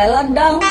lelang dong.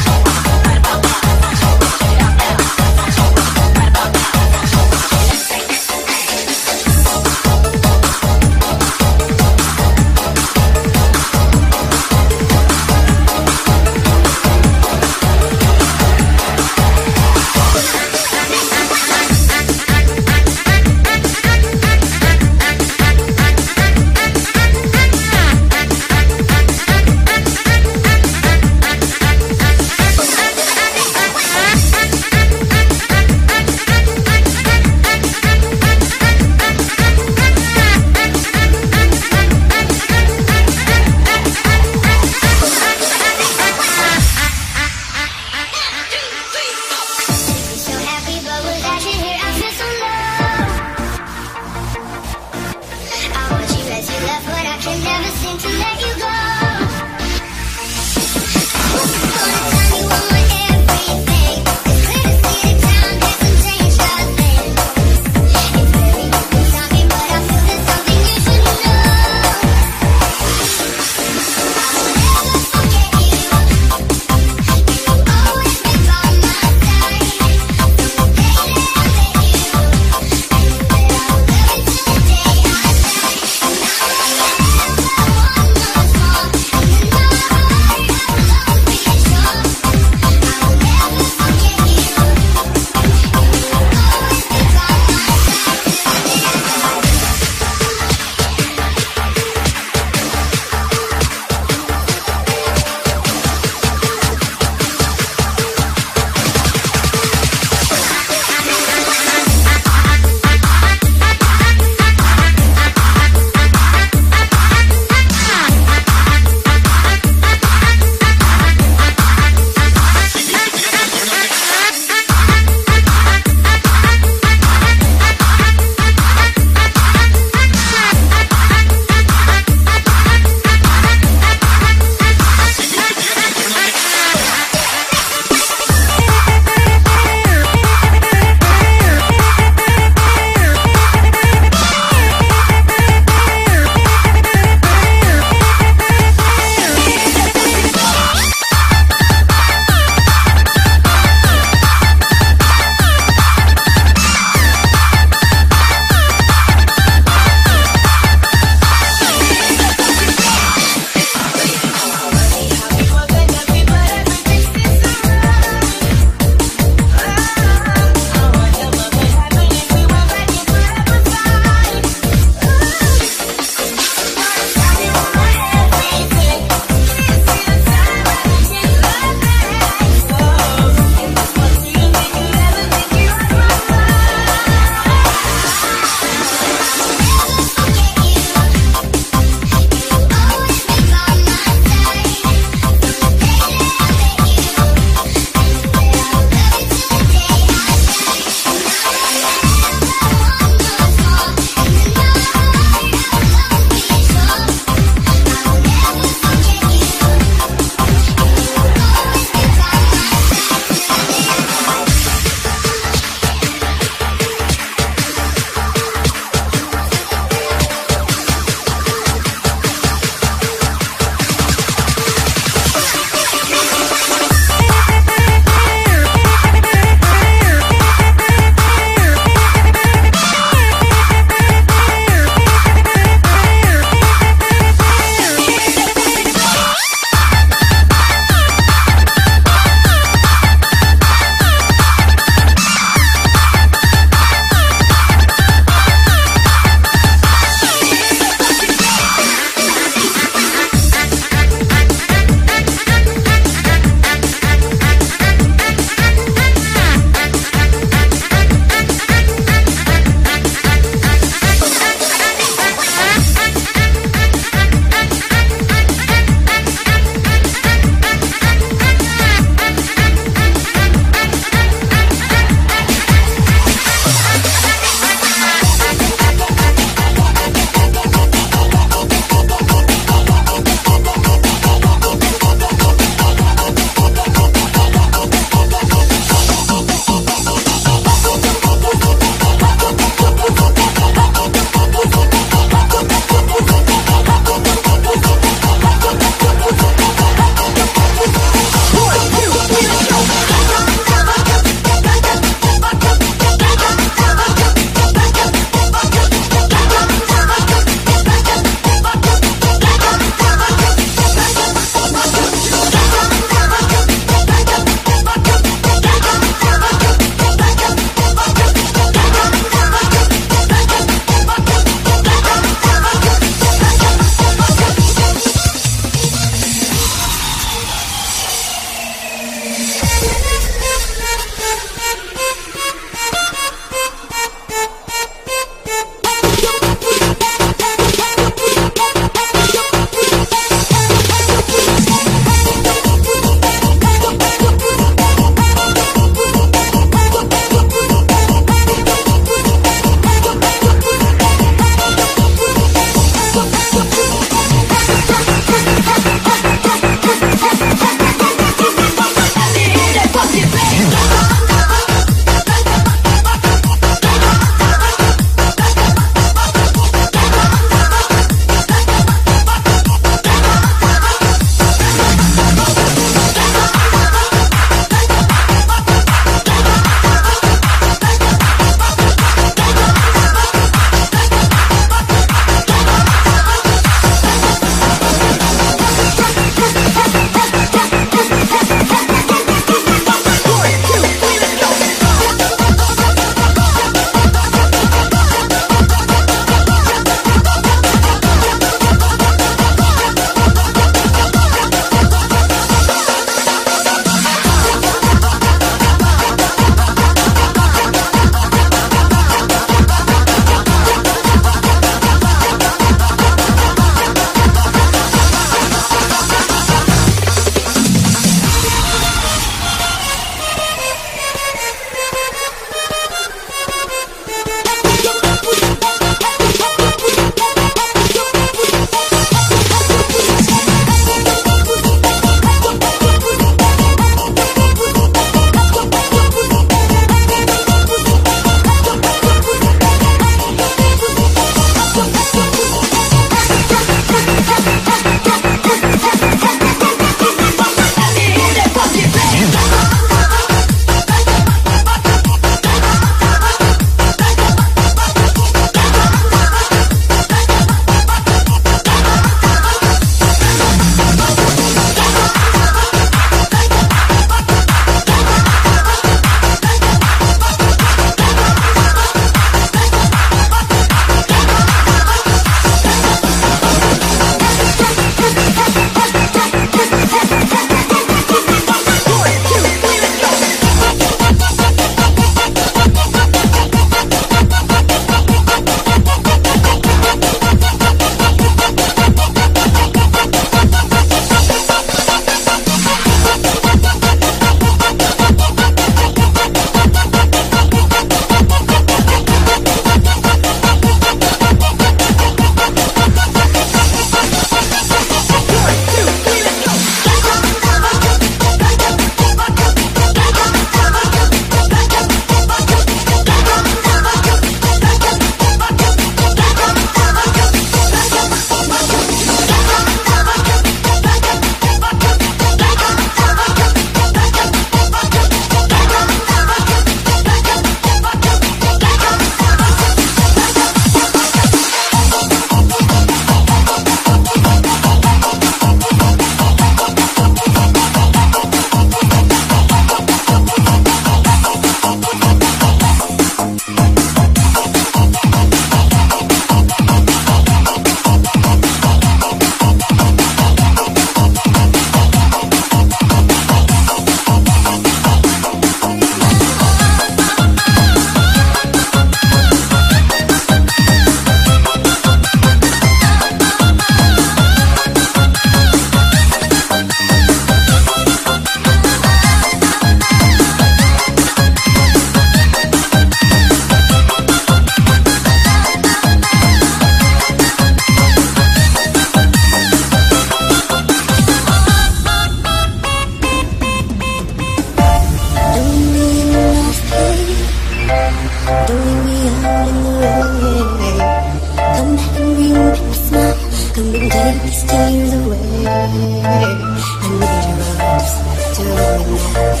fades away. I need your arms to me now.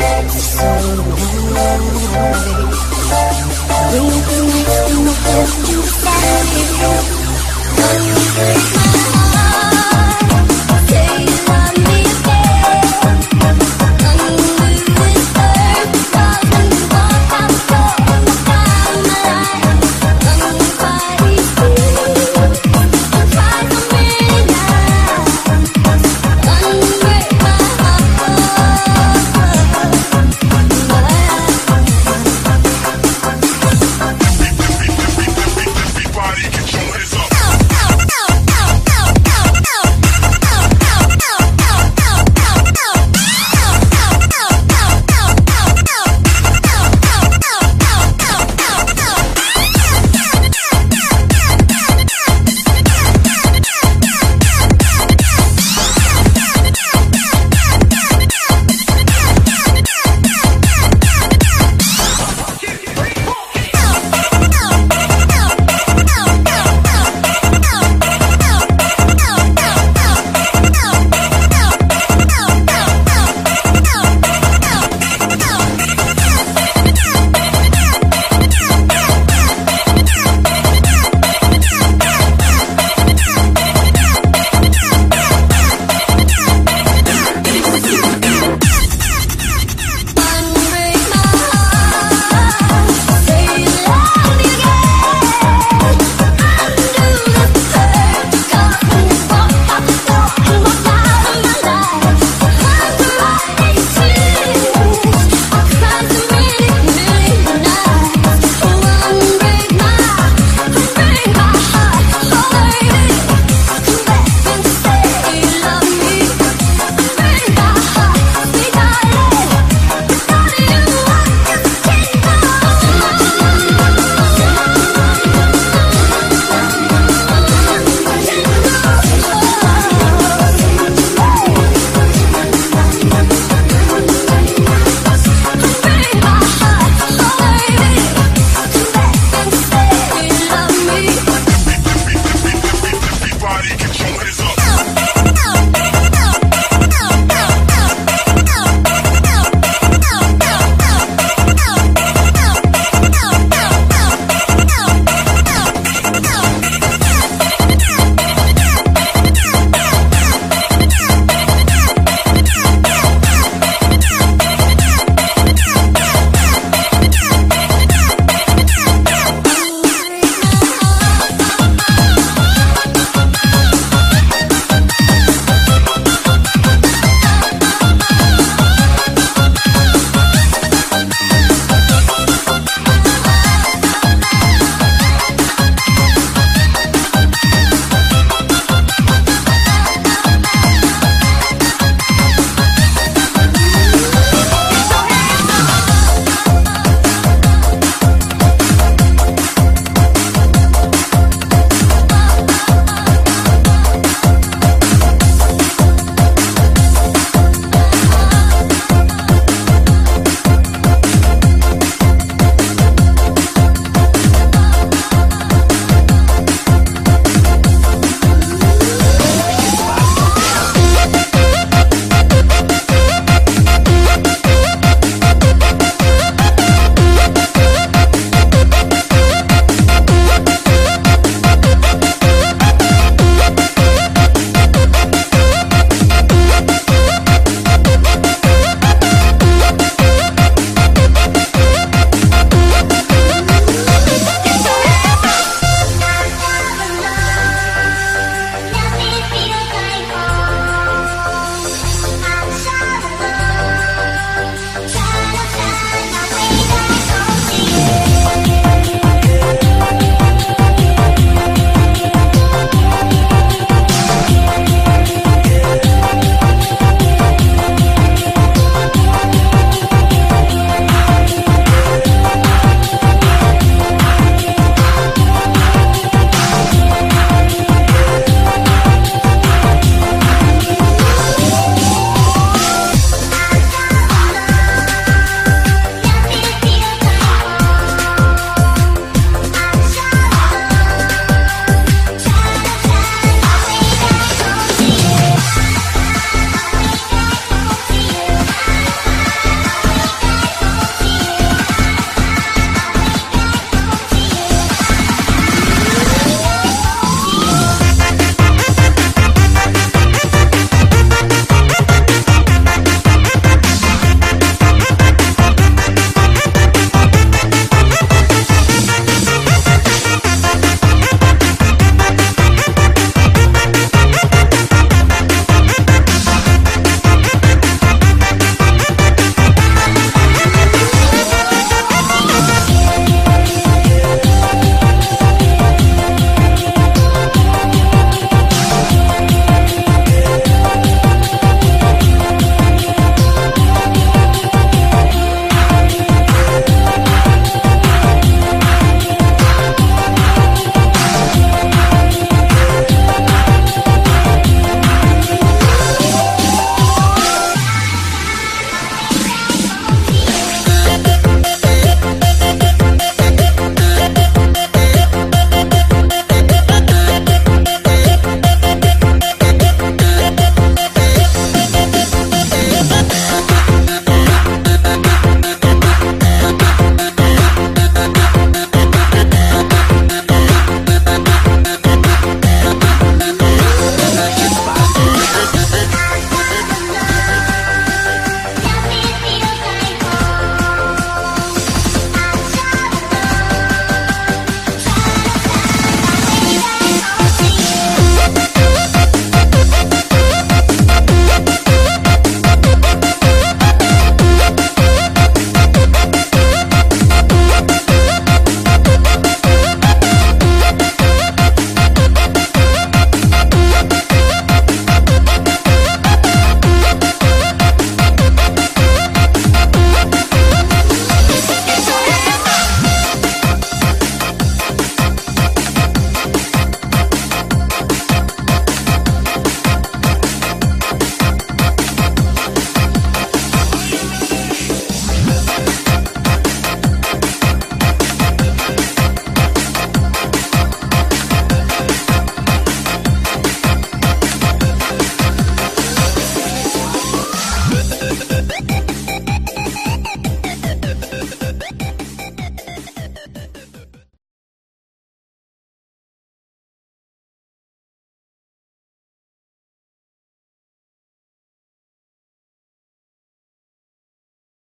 That's so nice. Wrinkle next you say. Don't break my heart.